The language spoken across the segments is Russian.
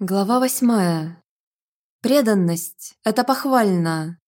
Глава восьмая. Преданность – это похвально.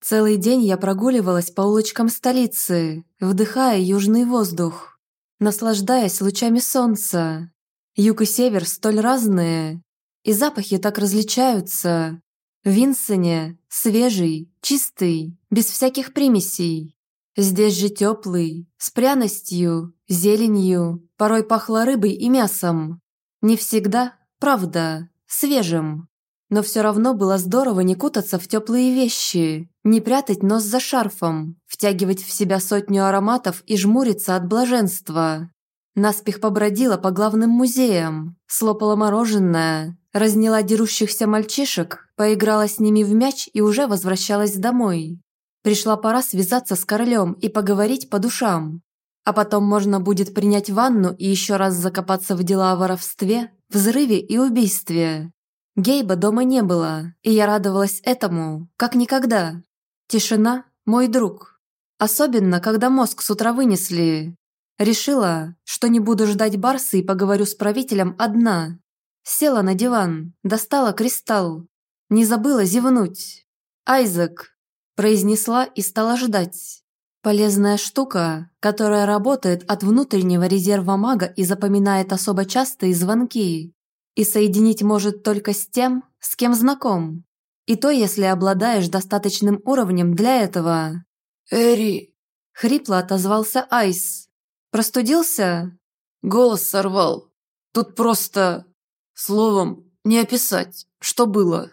Целый день я прогуливалась по улочкам столицы, вдыхая южный воздух, наслаждаясь лучами солнца. Юг и север столь разные, и запахи так различаются. В Винсоне свежий, чистый, без всяких примесей. Здесь же теплый, с пряностью, зеленью, порой пахло рыбой и мясом. Не всегда, Правда, свежим. Но все равно было здорово не кутаться в теплые вещи, не прятать нос за шарфом, втягивать в себя сотню ароматов и жмуриться от блаженства. Наспех побродила по главным музеям, слопала мороженое, разняла дерущихся мальчишек, поиграла с ними в мяч и уже возвращалась домой. Пришла пора связаться с королем и поговорить по душам. А потом можно будет принять ванну и еще раз закопаться в дела о воровстве, взрыве и убийстве. Гейба дома не было, и я радовалась этому, как никогда. Тишина – мой друг. Особенно, когда мозг с утра вынесли. Решила, что не буду ждать Барса и поговорю с правителем одна. Села на диван, достала кристалл. Не забыла зевнуть. «Айзек», – произнесла и стала ждать. Полезная штука, которая работает от внутреннего резерва мага и запоминает особо частые звонки. И соединить может только с тем, с кем знаком. И то, если обладаешь достаточным уровнем для этого. «Эри!» – хрипло отозвался Айс. «Простудился?» Голос сорвал. Тут просто... Словом, не описать, что было.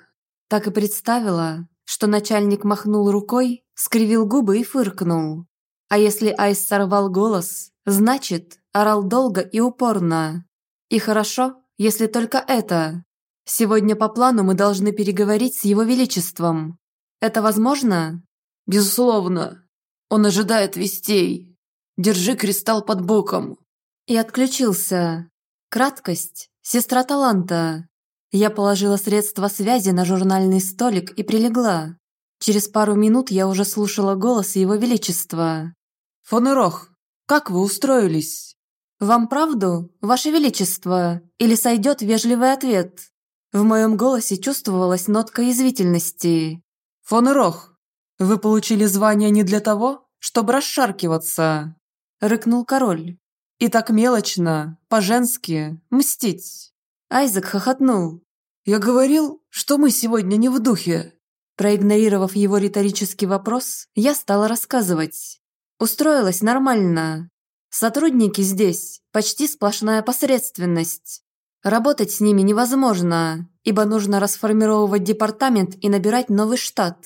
Так и представила, что начальник махнул рукой, скривил губы и фыркнул. А если Айс сорвал голос, значит, орал долго и упорно. И хорошо, если только это. Сегодня по плану мы должны переговорить с его величеством. Это возможно? Безусловно. Он ожидает вестей. Держи кристалл под боком. И отключился. Краткость – сестра таланта. Я положила средства связи на журнальный столик и прилегла. Через пару минут я уже слушала голос Его Величества. «Фон Ирох, как вы устроились?» «Вам правду, Ваше Величество, или сойдет вежливый ответ?» В моем голосе чувствовалась нотка язвительности. «Фон Ирох, вы получили звание не для того, чтобы расшаркиваться», – рыкнул король. «И так мелочно, по-женски, мстить». Айзек хохотнул. «Я говорил, что мы сегодня не в духе». Проигнорировав его риторический вопрос, я стала рассказывать. Устроилась нормально. Сотрудники здесь – почти сплошная посредственность. Работать с ними невозможно, ибо нужно расформировывать департамент и набирать новый штат.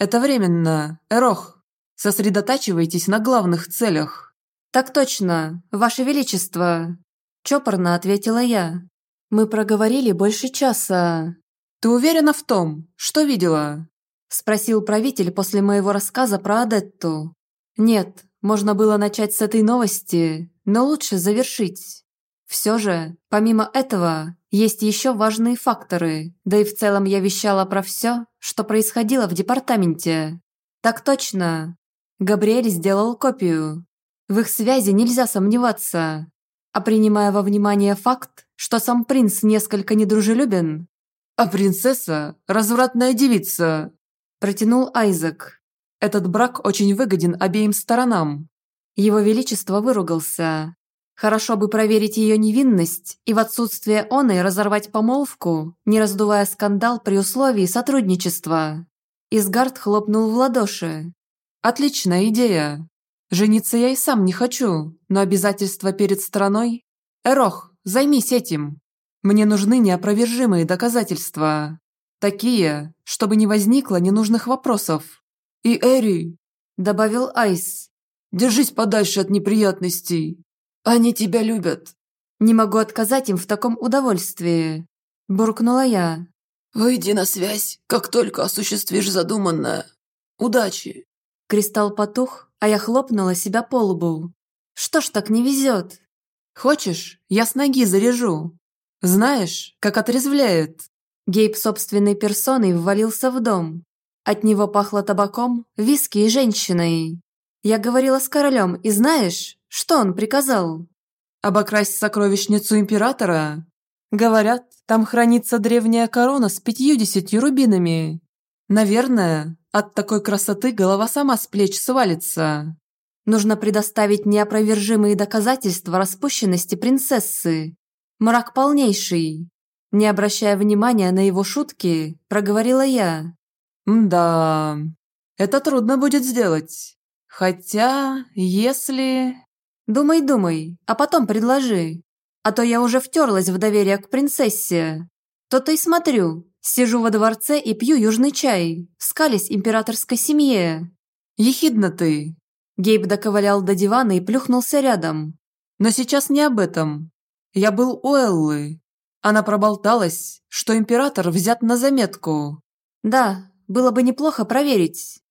Это временно, Эрох. Сосредотачивайтесь на главных целях. Так точно, Ваше Величество. Чопорно ответила я. Мы проговорили больше часа. Ты уверена в том, что видела? Спросил правитель после моего рассказа про Адетту. Нет, можно было начать с этой новости, но лучше завершить. Все же, помимо этого, есть еще важные факторы, да и в целом я вещала про все, что происходило в департаменте. Так точно. Габриэль сделал копию. В их связи нельзя сомневаться. А принимая во внимание факт, что сам принц несколько недружелюбен... «А принцесса – развратная девица», – протянул Айзек. Этот брак очень выгоден обеим сторонам». Его Величество выругался. Хорошо бы проверить ее невинность и в отсутствие оной разорвать помолвку, не раздувая скандал при условии сотрудничества. Изгард хлопнул в ладоши. «Отличная идея. Жениться я и сам не хочу, но обязательства перед страной... Эрох, займись этим. Мне нужны неопровержимые доказательства. Такие, чтобы не возникло ненужных вопросов. «И Эри», – добавил Айс, – «держись подальше от неприятностей. Они тебя любят». «Не могу отказать им в таком удовольствии», – буркнула я. «Выйди на связь, как только осуществишь задуманное. Удачи!» Кристалл потух, а я хлопнула себя по лбу. «Что ж так не везет?» «Хочешь, я с ноги заряжу? Знаешь, как отрезвляет?» Гейб собственной персоной ввалился в дом. От него пахло табаком, виски и женщиной. Я говорила с королем, и знаешь, что он приказал? Обокрасть сокровищницу императора? Говорят, там хранится древняя корона с пятью-десятью рубинами. Наверное, от такой красоты голова сама с плеч свалится. Нужно предоставить неопровержимые доказательства распущенности принцессы. Мрак полнейший. Не обращая внимания на его шутки, проговорила я. «Да, это трудно будет сделать. Хотя, если...» «Думай, думай, а потом предложи. А то я уже втерлась в доверие к принцессе. То-то и смотрю, сижу во дворце и пью южный чай, скались императорской семье». «Ехидно ты». Гейб доковылял до дивана и плюхнулся рядом. «Но сейчас не об этом. Я был у Эллы. Она проболталась, что император взят на заметку». «Да, было бы неплохо проверить».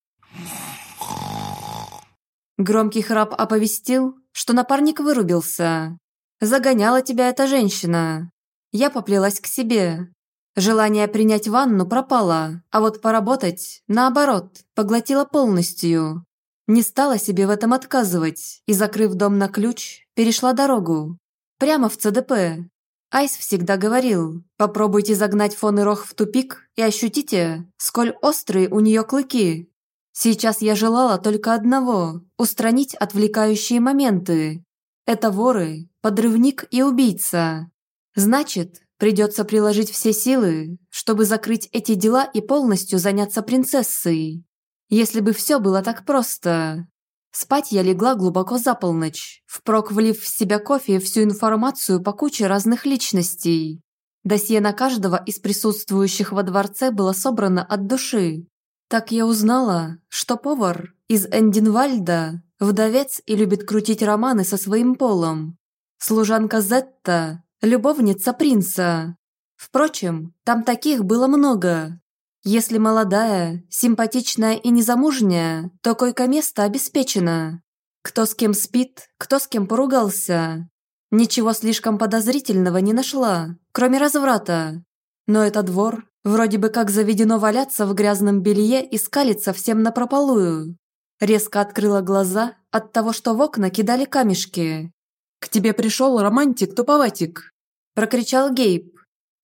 Громкий храп оповестил, что напарник вырубился. Загоняла тебя эта женщина. Я поплелась к себе. Желание принять ванну пропало, а вот поработать, наоборот, поглотила полностью. Не стала себе в этом отказывать и, закрыв дом на ключ, перешла дорогу. Прямо в ЦДП. Айс всегда говорил, попробуйте загнать фон и Рох в тупик и ощутите, сколь острые у нее клыки. Сейчас я желала только одного – устранить отвлекающие моменты. Это воры, подрывник и убийца. Значит, придется приложить все силы, чтобы закрыть эти дела и полностью заняться принцессой. Если бы все было так просто. Спать я легла глубоко за полночь, впрок влив в себя кофе всю информацию по куче разных личностей. Досье на каждого из присутствующих во дворце было собрано от души, так я узнала, что повар из Эндинвальда – вдовец и любит крутить романы со своим полом. Служанка Зетта – любовница принца. Впрочем, там таких было много. Если молодая, симпатичная и незамужняя, то койко-место обеспечено. Кто с кем спит, кто с кем поругался. Ничего слишком подозрительного не нашла, кроме разврата. Но это двор, Вроде бы как заведено валяться в грязном белье и скалиться всем напропалую. Резко открыла глаза от того, что в окна кидали камешки. «К тебе пришел романтик-туповатик!» Прокричал Гейб.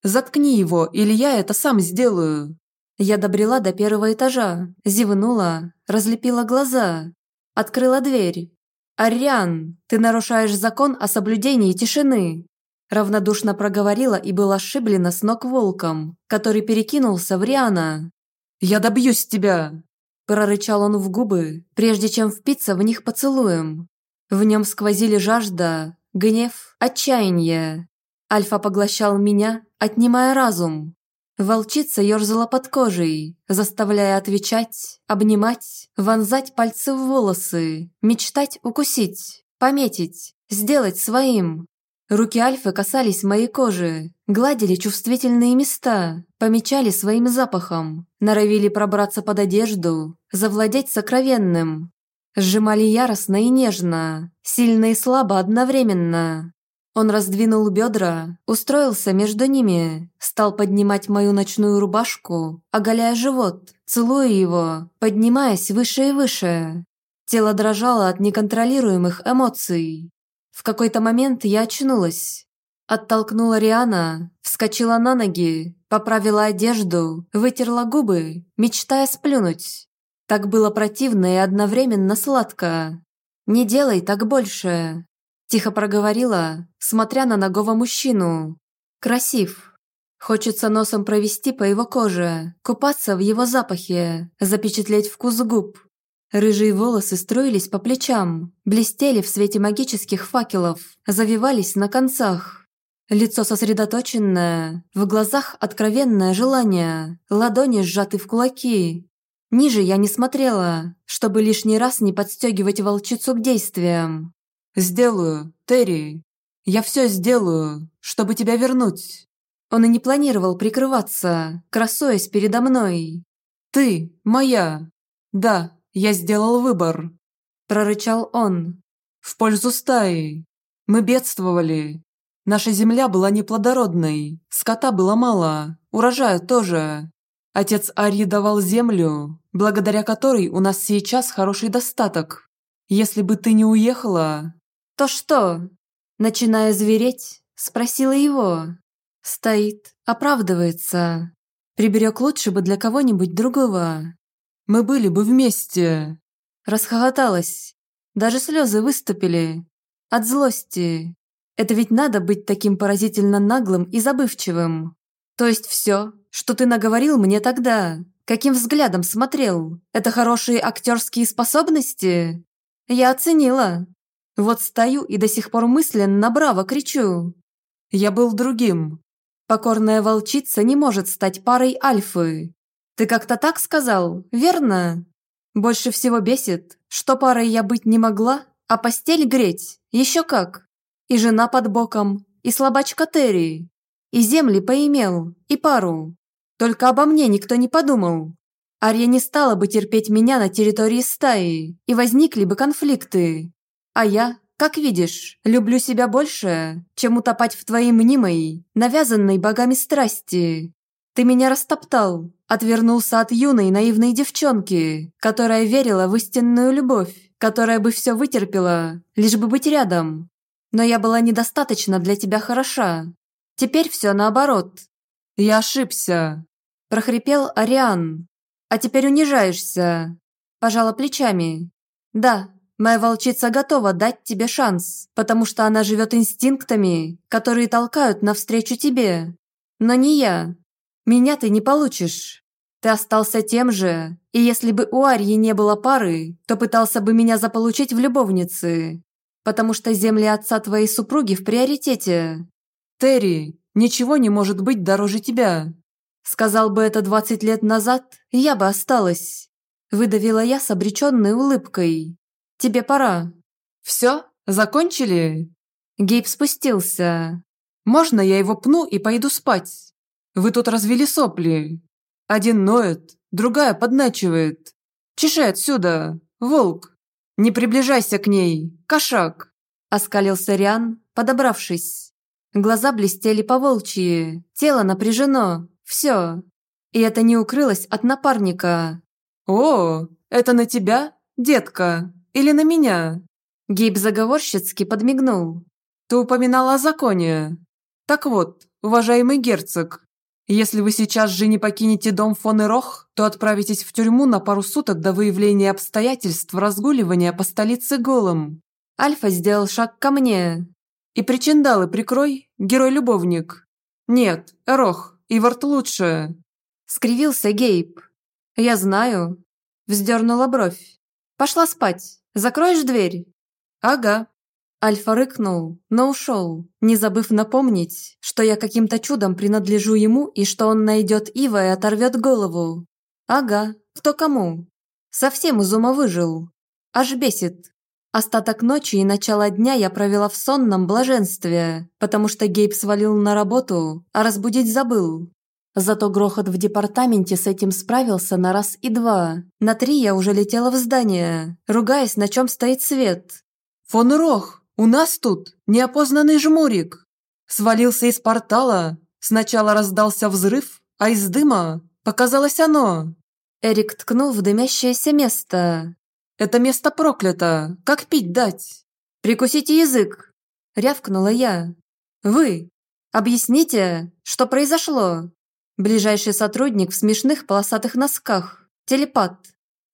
«Заткни его, или я это сам сделаю!» Я добрела до первого этажа, зевнула, разлепила глаза, открыла дверь. «Ариан, ты нарушаешь закон о соблюдении тишины!» Равнодушно проговорила и была ошиблена с ног волком, который перекинулся в Риана. «Я добьюсь тебя!» Прорычал он в губы, прежде чем впиться в них поцелуем. В нем сквозили жажда, гнев, отчаяние. Альфа поглощал меня, отнимая разум. Волчица ерзала под кожей, заставляя отвечать, обнимать, вонзать пальцы в волосы, мечтать укусить, пометить, сделать своим. Руки Альфы касались моей кожи, гладили чувствительные места, помечали своим запахом, норовили пробраться под одежду, завладеть сокровенным. Сжимали яростно и нежно, сильно и слабо одновременно. Он раздвинул бедра, устроился между ними, стал поднимать мою ночную рубашку, оголяя живот, целуя его, поднимаясь выше и выше. Тело дрожало от неконтролируемых эмоций. В какой-то момент я очнулась. Оттолкнула Риана, вскочила на ноги, поправила одежду, вытерла губы, мечтая сплюнуть. Так было противно и одновременно сладко. «Не делай так больше», – тихо проговорила, смотря на ногого мужчину. «Красив. Хочется носом провести по его коже, купаться в его запахе, запечатлеть вкус губ, Рыжие волосы строились по плечам, блестели в свете магических факелов, завивались на концах. Лицо сосредоточенное, в глазах откровенное желание, ладони сжаты в кулаки. Ниже я не смотрела, чтобы лишний раз не подстегивать волчицу к действиям. «Сделаю, Терри. Я все сделаю, чтобы тебя вернуть». Он и не планировал прикрываться, красуясь передо мной. «Ты моя. Да, я сделал выбор», – прорычал он. «В пользу стаи. Мы бедствовали. Наша земля была неплодородной, скота было мало, урожая тоже. Отец Арьи давал землю, благодаря которой у нас сейчас хороший достаток. Если бы ты не уехала...» «То что?» Начиная звереть, спросила его. Стоит, оправдывается. Приберег лучше бы для кого-нибудь другого. Мы были бы вместе. Расхохоталась. Даже слезы выступили. От злости. Это ведь надо быть таким поразительно наглым и забывчивым. То есть все, что ты наговорил мне тогда, каким взглядом смотрел, это хорошие актерские способности? Я оценила. Вот стою и до сих пор мысленно браво кричу. Я был другим. Покорная волчица не может стать парой альфы. Ты как-то так сказал, верно? Больше всего бесит, что парой я быть не могла, а постель греть, еще как. И жена под боком, и слабачка Терри, и земли поимел, и пару. Только обо мне никто не подумал. Ария не стала бы терпеть меня на территории стаи, и возникли бы конфликты. А я, как видишь, люблю себя больше, чем утопать в твоей мнимой, навязанной богами страсти. Ты меня растоптал, отвернулся от юной наивной девчонки, которая верила в истинную любовь, которая бы все вытерпела, лишь бы быть рядом. Но я была недостаточно для тебя хороша. Теперь все наоборот. Я ошибся. Прохрипел Ариан. А теперь унижаешься. Пожала плечами. Да, Моя волчица готова дать тебе шанс, потому что она живет инстинктами, которые толкают навстречу тебе. Но не я. Меня ты не получишь. Ты остался тем же, и если бы у Арьи не было пары, то пытался бы меня заполучить в любовницы. Потому что земли отца твоей супруги в приоритете. Терри, ничего не может быть дороже тебя. Сказал бы это 20 лет назад, я бы осталась. Выдавила я с обреченной улыбкой. Тебе пора». «Все? Закончили?» Гейб спустился. «Можно я его пну и пойду спать? Вы тут развели сопли. Один ноет, другая подначивает. Чеши отсюда, волк! Не приближайся к ней, кошак!» Оскалился Риан, подобравшись. Глаза блестели по-волчьи, тело напряжено, все. И это не укрылось от напарника. «О, это на тебя, детка?» Или на меня?» Гейб заговорщицки подмигнул. «Ты упоминала о законе. Так вот, уважаемый герцог, если вы сейчас же не покинете дом фон Ирох, то отправитесь в тюрьму на пару суток до выявления обстоятельств разгуливания по столице голым». Альфа сделал шаг ко мне. «И причиндалы прикрой, герой-любовник». «Нет, Эрох, Ивард лучше». Скривился Гейб. «Я знаю». Вздернула бровь. «Пошла спать». Закроешь дверь?» «Ага». Альфа рыкнул, но ушел, не забыв напомнить, что я каким-то чудом принадлежу ему и что он найдет Ива и оторвет голову. «Ага, кто кому?» Совсем из ума выжил. Аж бесит. Остаток ночи и начало дня я провела в сонном блаженстве, потому что Гейб свалил на работу, а разбудить забыл. Зато грохот в департаменте с этим справился на раз и два. На три я уже летела в здание, ругаясь, на чем стоит свет. «Фон Рох, у нас тут неопознанный жмурик!» Свалился из портала. Сначала раздался взрыв, а из дыма показалось оно. Эрик ткнул в дымящееся место. «Это место проклято! Как пить дать?» «Прикусите язык!» – рявкнула я. «Вы! Объясните, что произошло?» Ближайший сотрудник в смешных полосатых носках. Телепат.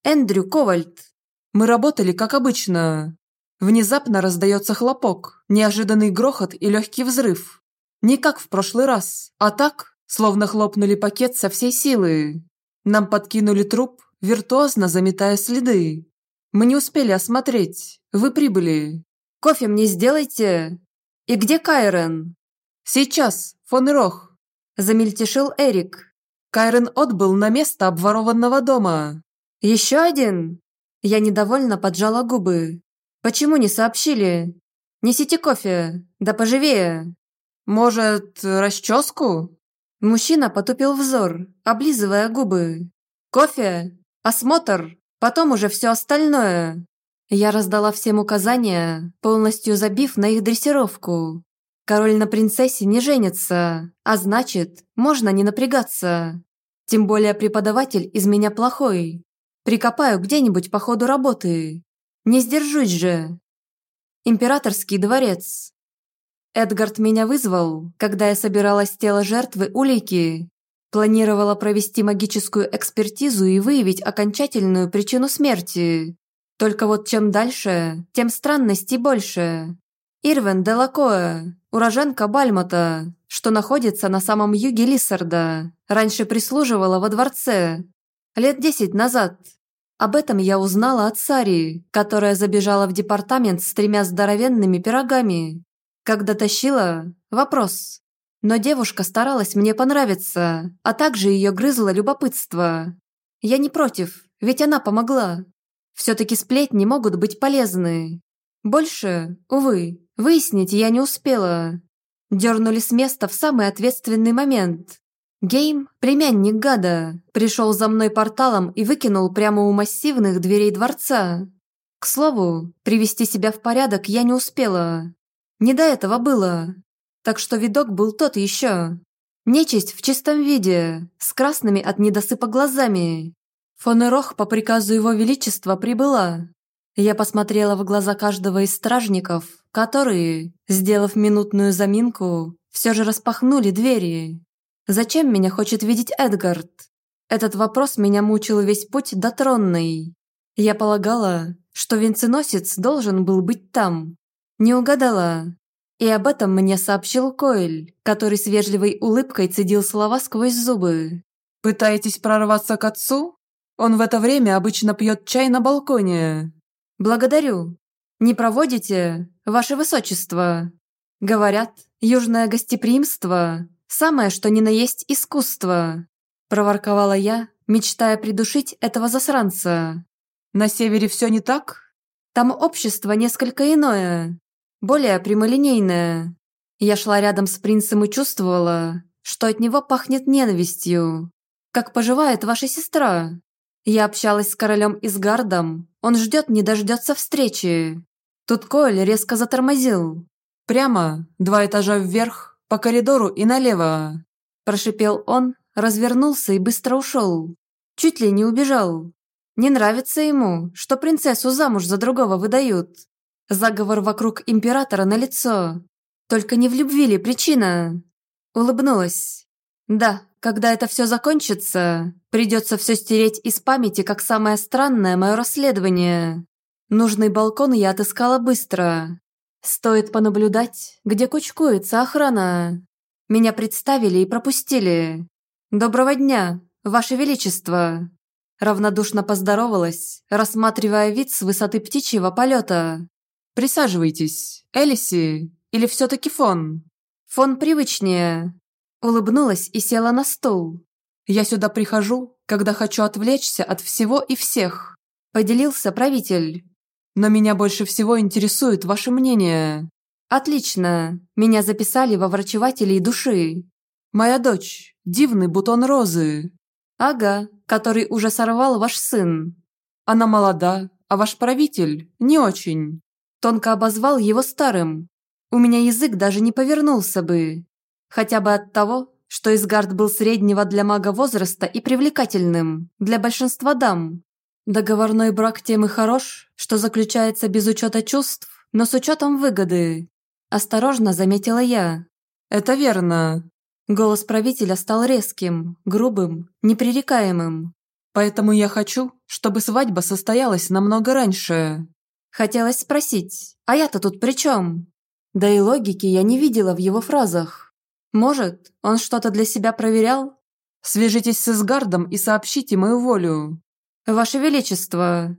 Эндрю Ковальд. Мы работали, как обычно. Внезапно раздается хлопок, неожиданный грохот и легкий взрыв. Не как в прошлый раз, а так, словно хлопнули пакет со всей силы. Нам подкинули труп, виртуозно заметая следы. Мы не успели осмотреть. Вы прибыли. Кофе мне сделайте. И где Кайрен? Сейчас, фон Рох. Замельтешил Эрик. Кайрен отбыл на место обворованного дома. Еще один? Я недовольно поджала губы. Почему не сообщили? Несите кофе, да поживее. Может, расческу? Мужчина потупил взор, облизывая губы. Кофе, осмотр, потом уже все остальное. Я раздала всем указания, полностью забив на их дрессировку. Король на принцессе не женится, а значит, можно не напрягаться. Тем более преподаватель из меня плохой. Прикопаю где-нибудь по ходу работы. Не сдержусь же. Императорский дворец. Эдгард меня вызвал, когда я собирала с тела жертвы улики. Планировала провести магическую экспертизу и выявить окончательную причину смерти. Только вот чем дальше, тем странностей больше. Ирвен Делакоэ, уроженка Бальмота, что находится на самом юге Лиссарда, раньше прислуживала во дворце. Лет десять назад. Об этом я узнала от Сари, которая забежала в департамент с тремя здоровенными пирогами. Когда тащила – вопрос. Но девушка старалась мне понравиться, а также ее грызло любопытство. Я не против, ведь она помогла. Все-таки сплетни могут быть полезны. Больше, увы, выяснить я не успела. Дернули с места в самый ответственный момент. Гейм, племянник гада, пришел за мной порталом и выкинул прямо у массивных дверей дворца. К слову, привести себя в порядок я не успела. Не до этого было. Так что видок был тот еще. Нечисть в чистом виде, с красными от недосыпа глазами. Фон Эрох по приказу его величества прибыла. Я посмотрела в глаза каждого из стражников, которые, сделав минутную заминку, все же распахнули двери. Зачем меня хочет видеть Эдгард? Этот вопрос меня мучил весь путь до тронной. Я полагала, что венценосец должен был быть там. Не угадала. И об этом мне сообщил Коэль, который с вежливой улыбкой цедил слова сквозь зубы. «Пытаетесь прорваться к отцу? Он в это время обычно пьет чай на балконе». «Благодарю. Не проводите, ваше высочество?» Говорят, южное гостеприимство Самое, что ни на есть искусство!» Проворковала я, мечтая придушить этого засранца. «На севере все не так?» «Там общество несколько иное, более прямолинейное. Я шла рядом с принцем и чувствовала, что от него пахнет ненавистью. Как поживает ваша сестра?» Я общалась с королем Изгардом, он ждет не дождется встречи. Тут Коэль резко затормозил. Прямо, два этажа вверх, по коридору и налево!» Прошипел он, развернулся и быстро ушел. Чуть ли не убежал. Не нравится ему, что принцессу замуж за другого выдают. Заговор вокруг императора на лицо. Только не в любви ли причина? Улыбнулась. Да, когда это все закончится, придется все стереть из памяти как самое странное мое расследование. Нужный балкон я отыскала быстро. Стоит понаблюдать, где кучкуется охрана. Меня представили и пропустили. Доброго дня, Ваше Величество. Равнодушно поздоровалась, рассматривая вид с высоты птичьего полета. «Присаживайтесь, Элиси, или все-таки фон?» «Фон привычнее». Улыбнулась и села на стул. «Я сюда прихожу, когда хочу отвлечься от всего и всех», поделился правитель. Но меня больше всего интересует ваше мнение». «Отлично. Меня записали во врачевателей души». «Моя дочь. Дивный бутон розы». «Ага, который уже сорвал ваш сын». «Она молода, а ваш правитель не очень». Тонко обозвал его старым. У меня язык даже не повернулся бы. Хотя бы от того, что Изгард был среднего для мага возраста и привлекательным для большинства дам. Договорной брак тем и хорош, что заключается без учета чувств, но с учетом выгоды. Осторожно заметила я. Это верно. Голос правителя стал резким, грубым, непререкаемым. Поэтому я хочу, чтобы свадьба состоялась намного раньше. Хотелось спросить, а я-то тут при чем? Да и логики я не видела в его фразах. Может, он что-то для себя проверял? Свяжитесь с Изгардом и сообщите мою волю. «Ваше Величество!»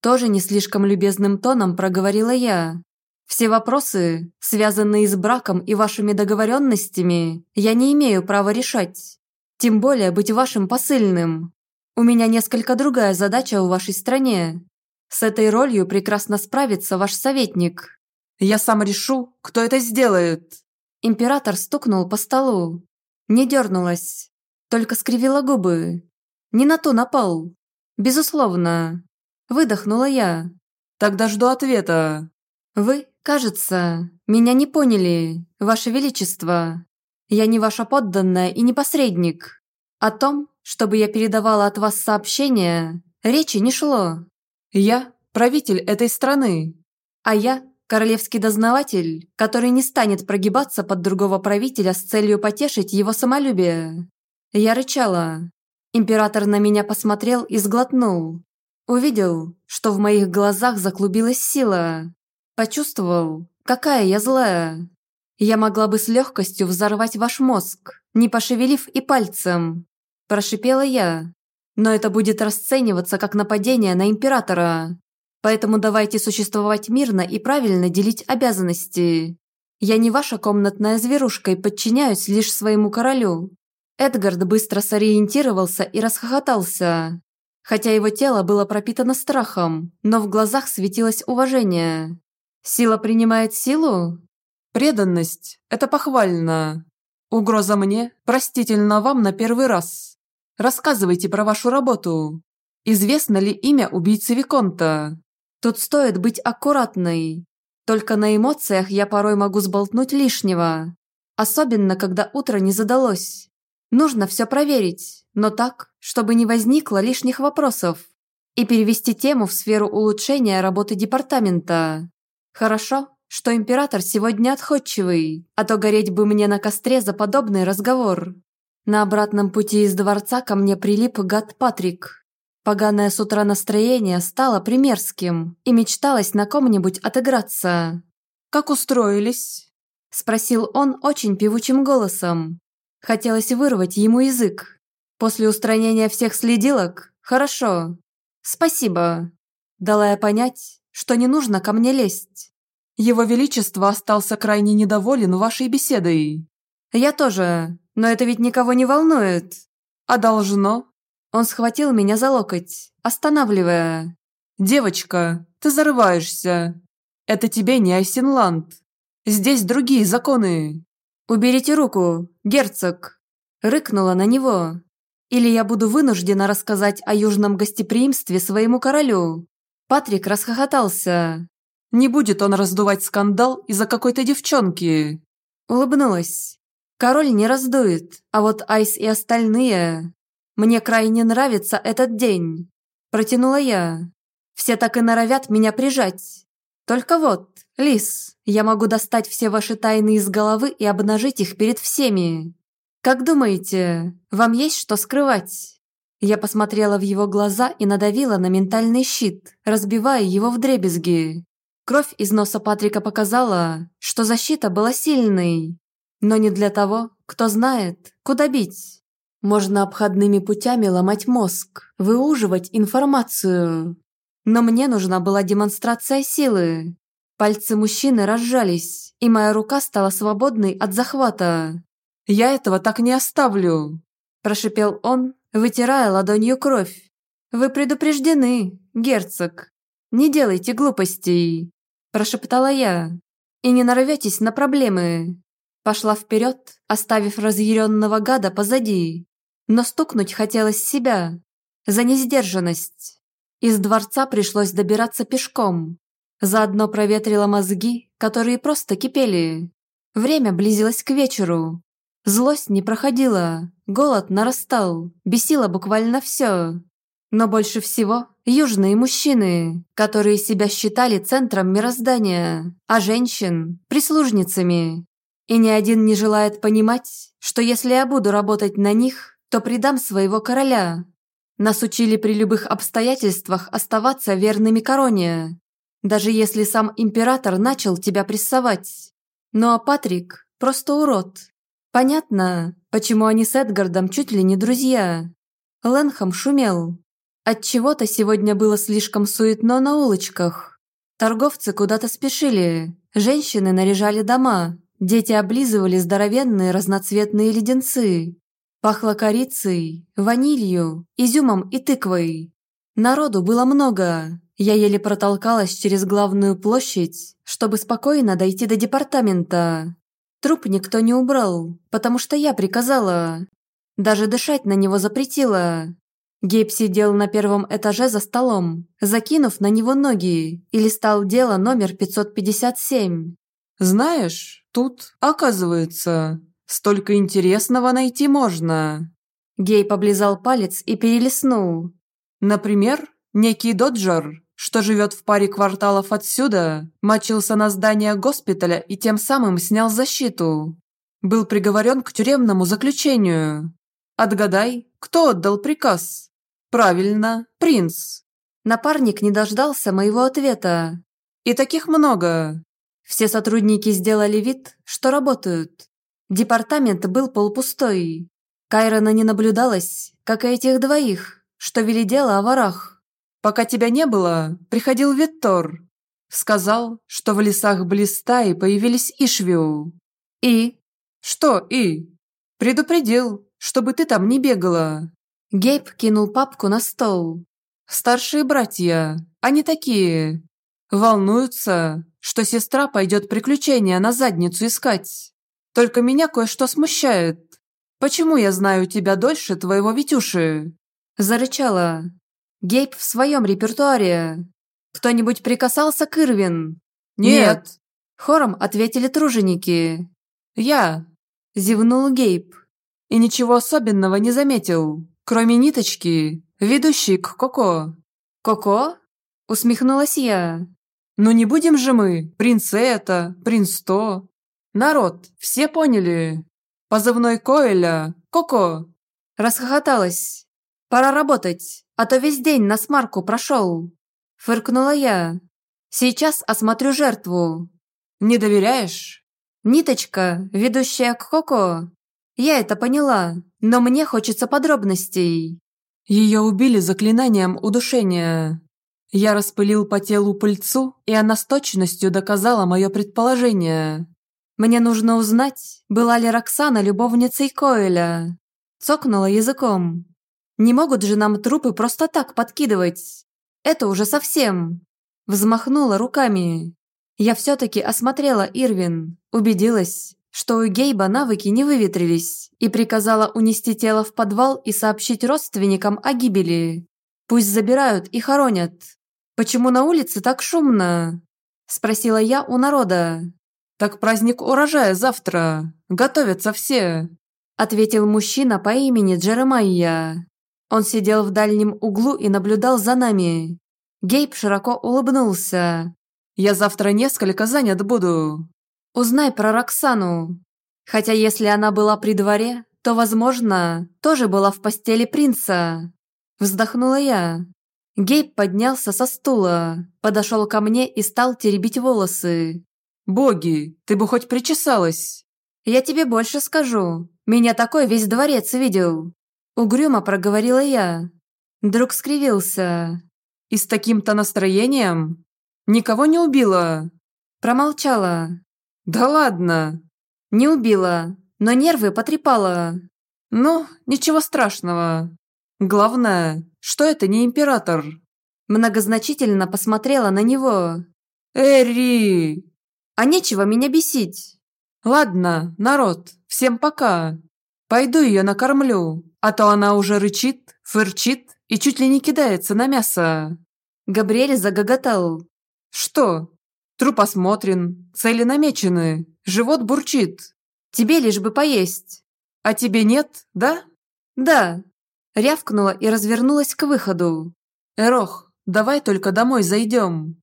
Тоже не слишком любезным тоном проговорила я. «Все вопросы, связанные с браком и вашими договоренностями, я не имею права решать. Тем более быть вашим посыльным. У меня несколько другая задача в вашей стране. С этой ролью прекрасно справится ваш советник». «Я сам решу, кто это сделает!» Император стукнул по столу. Не дернулась, только скривила губы. Не на ту напал. «Безусловно». Выдохнула я. «Тогда жду ответа». «Вы, кажется, меня не поняли, Ваше Величество. Я не ваша подданная и не посредник. О том, чтобы я передавала от вас сообщения, речи не шло. Я правитель этой страны. А я Королевский дознаватель, который не станет прогибаться под другого правителя с целью потешить его самолюбие. Я рычала. Император на меня посмотрел и сглотнул. Увидел, что в моих глазах заклубилась сила. Почувствовал, какая я злая. Я могла бы с легкостью взорвать ваш мозг, не пошевелив и пальцем. Прошипела я. Но это будет расцениваться как нападение на императора. Поэтому давайте существовать мирно и правильно делить обязанности. Я не ваша комнатная зверушка и подчиняюсь лишь своему королю». Эдгард быстро сориентировался и расхохотался. Хотя его тело было пропитано страхом, но в глазах светилось уважение. «Сила принимает силу?» «Преданность – это похвально. Угроза мне, простительно вам на первый раз. Рассказывайте про вашу работу. Известно ли имя убийцы Виконта?» Тут стоит быть аккуратной. Только на эмоциях я порой могу сболтнуть лишнего. Особенно, когда утро не задалось. Нужно все проверить, но так, чтобы не возникло лишних вопросов. И перевести тему в сферу улучшения работы департамента. Хорошо, что император сегодня отходчивый, а то гореть бы мне на костре за подобный разговор. На обратном пути из дворца ко мне прилип гад Патрик. Поганое с утра настроение стало примерским и мечталось на ком-нибудь отыграться. «Как устроились?» – спросил он очень певучим голосом. Хотелось вырвать ему язык. После устранения всех следилок – хорошо. Спасибо. Дала я понять, что не нужно ко мне лезть. Его Величество остался крайне недоволен вашей беседой. Я тоже, но это ведь никого не волнует. А должно? Он схватил меня за локоть, останавливая. «Девочка, ты зарываешься. Это тебе не Айсенланд. Здесь другие законы». «Уберите руку, герцог!» Рыкнула на него. «Или я буду вынуждена рассказать о южном гостеприимстве своему королю». Патрик расхохотался. «Не будет он раздувать скандал из-за какой-то девчонки». Улыбнулась. «Король не раздует, а вот Айс и остальные...» Мне крайне нравится этот день. Протянула я. Все так и норовят меня прижать. Только вот, Лис, я могу достать все ваши тайны из головы и обнажить их перед всеми. Как думаете, вам есть что скрывать? Я посмотрела в его глаза и надавила на ментальный щит, разбивая его в дребезги. Кровь из носа Патрика показала, что защита была сильной, но не для того, кто знает, куда бить. Можно обходными путями ломать мозг, выуживать информацию. Но мне нужна была демонстрация силы. Пальцы мужчины разжались, и моя рука стала свободной от захвата. «Я этого так не оставлю!» – прошипел он, вытирая ладонью кровь. «Вы предупреждены, герцог. Не делайте глупостей!» – прошептала я. «И не нарветесь на проблемы!» Пошла вперед, оставив разъяренного гада позади но стукнуть хотелось себя за несдержанность. Из дворца пришлось добираться пешком. Заодно проветрила мозги, которые просто кипели. Время близилось к вечеру. Злость не проходила, голод нарастал, бесило буквально все. Но больше всего южные мужчины, которые себя считали центром мироздания, а женщин – прислужницами. И ни один не желает понимать, что если я буду работать на них, то предам своего короля. Нас учили при любых обстоятельствах оставаться верными короне, даже если сам император начал тебя прессовать. Ну а Патрик просто урод. Понятно, почему они с Эдгардом чуть ли не друзья. Ленхам шумел. Отчего-то сегодня было слишком суетно на улочках. Торговцы куда-то спешили, женщины наряжали дома, дети облизывали здоровенные разноцветные леденцы. Пахло корицей, ванилью, изюмом и тыквой. Народу было много. Я еле протолкалась через главную площадь, чтобы спокойно дойти до департамента. Труп никто не убрал, потому что я приказала. Даже дышать на него запретила. Гейб сидел на первом этаже за столом, закинув на него ноги, и листал дело номер 557. «Знаешь, тут, оказывается, Столько интересного найти можно!» Гей поблизал палец и перелистнул. «Например, некий доджер, что живет в паре кварталов отсюда, мочился на здание госпиталя и тем самым снял защиту. Был приговорен к тюремному заключению. Отгадай, кто отдал приказ? Правильно, принц. Напарник не дождался моего ответа. И таких много. Все сотрудники сделали вид, что работают. Департамент был полупустой. Кайрона не наблюдалось, как и этих двоих, что вели дело о ворах. Пока тебя не было, приходил Виттор. Сказал, что в лесах близ стаи появились Ишвиу. И? Что «и»? Предупредил, чтобы ты там не бегала. Гейб кинул папку на стол. Старшие братья, они такие. Волнуются, что сестра пойдет приключения на задницу искать. Только меня кое-что смущает. Почему я знаю тебя дольше твоего Витюши?» Зарычала. Гейб в своем репертуаре. Кто-нибудь прикасался к Ирвин? Нет. Хором ответили труженики. Я. Зевнул Гейб. И ничего особенного не заметил, кроме ниточки, ведущей к Коко. Коко? Усмехнулась я. Ну не будем же мы, принц это, принц то. Народ, все поняли. Позывной Коэля, Коко. Расхохоталась. Пора работать, а то весь день на смарку прошел. Фыркнула я. Сейчас осмотрю жертву. Не доверяешь? Ниточка, ведущая к Коко. Я это поняла, но мне хочется подробностей. Ее убили заклинанием удушения. Я распылил по телу пыльцу, и она с точностью доказала мое предположение. Мне нужно узнать, была ли Роксана любовницей Коэля. Цокнула языком. Не могут же нам трупы просто так подкидывать. Это уже совсем. Взмахнула руками. Я все-таки осмотрела Ирвин, убедилась, что у Гейба навыки не выветрились, и приказала унести тело в подвал и сообщить родственникам о гибели. Пусть забирают и хоронят. «Почему на улице так шумно?» – спросила я у народа. «Так праздник урожая завтра. Готовятся все», – ответил мужчина по имени Джеремайя. Он сидел в дальнем углу и наблюдал за нами. Гейб широко улыбнулся. «Я завтра несколько занят буду». «Узнай про Роксану. Хотя если она была при дворе, то, возможно, тоже была в постели принца». Вздохнула я. Гейб поднялся со стула, подошел ко мне и стал теребить волосы. «Боги, ты бы хоть причесалась!» «Я тебе больше скажу. Меня такой весь дворец видел!» Угрюмо проговорила я. Друг скривился. «И с таким-то настроением? Никого не убила?» Промолчала. «Да ладно!» «Не убила, но нервы потрепала». «Ну, ничего страшного. Главное, что это не император?» Многозначительно посмотрела на него. «Эри!» «А нечего меня бесить!» «Ладно, народ, всем пока. Пойду ее накормлю, а то она уже рычит, фырчит и чуть ли не кидается на мясо». Габриэль загоготал. «Что? Труп осмотрен, цели намечены, живот бурчит. Тебе лишь бы поесть. А тебе нет, да?» «Да», Рявкнула и развернулась к выходу. «Эрох, давай только домой зайдем.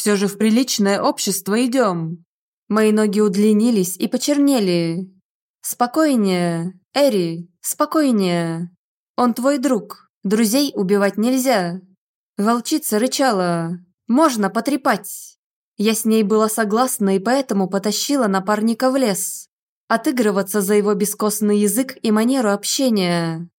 Все же в приличное общество идем». Мои ноги удлинились и почернели. «Спокойнее, Эри, спокойнее. Он твой друг, друзей убивать нельзя». Волчица рычала. «Можно потрепать». Я с ней была согласна и поэтому потащила напарника в лес. Отыгрываться за его бескостный язык и манеру общения.